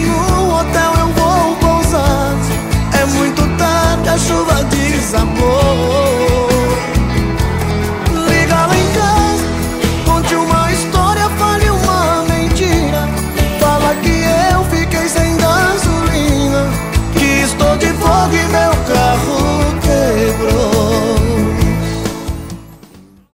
no hotel eu vou pousar. É muito tarde, a chuva de